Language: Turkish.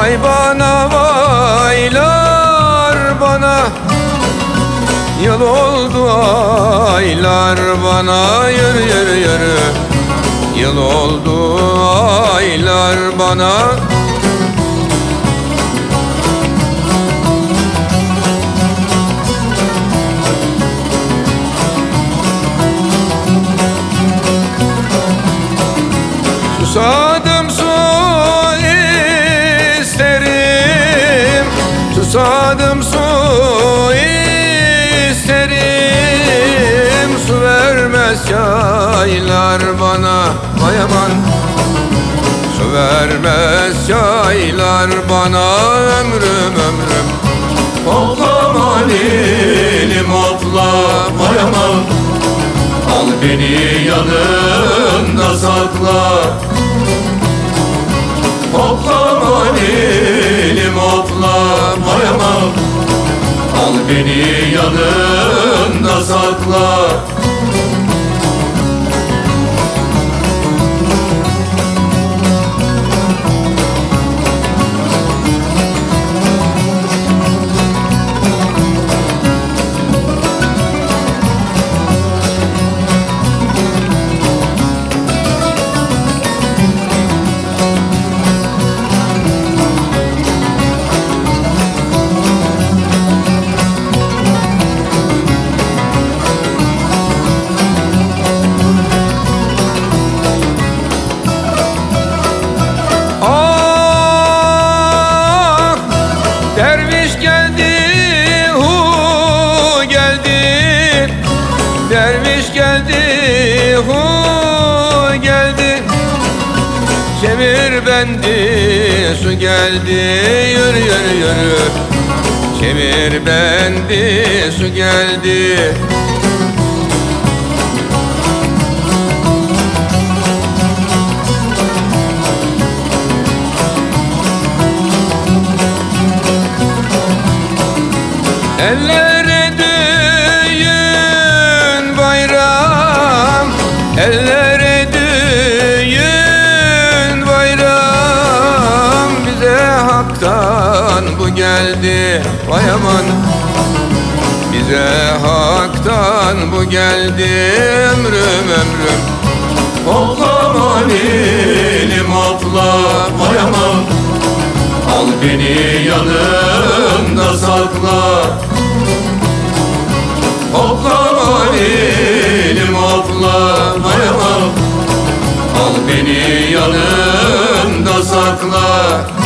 Vay bana vaylar bana. Yıl oldu aylar bana. Yürü yürü yürü Yıl oldu aylar bana. Susam Susadım su isterim. Su vermez yaylar bana Vay aman. Su vermez yaylar bana Ömrüm ömrüm. Hopla manilim hopla Vay aman. Al beni yanında sakla. Hopla beni yanında sakla hu geldi çevir bendi su geldi yürü yürü yürü. Çevir bendi su geldi. Ellere haktan bu geldi. Vay aman. Bize haktan bu geldi. Ömrüm ömrüm. Hopla manilim hopla. Vay aman. Al beni yanında sakla. Hopla manilim hopla. Vay aman. Al beni yanında sakla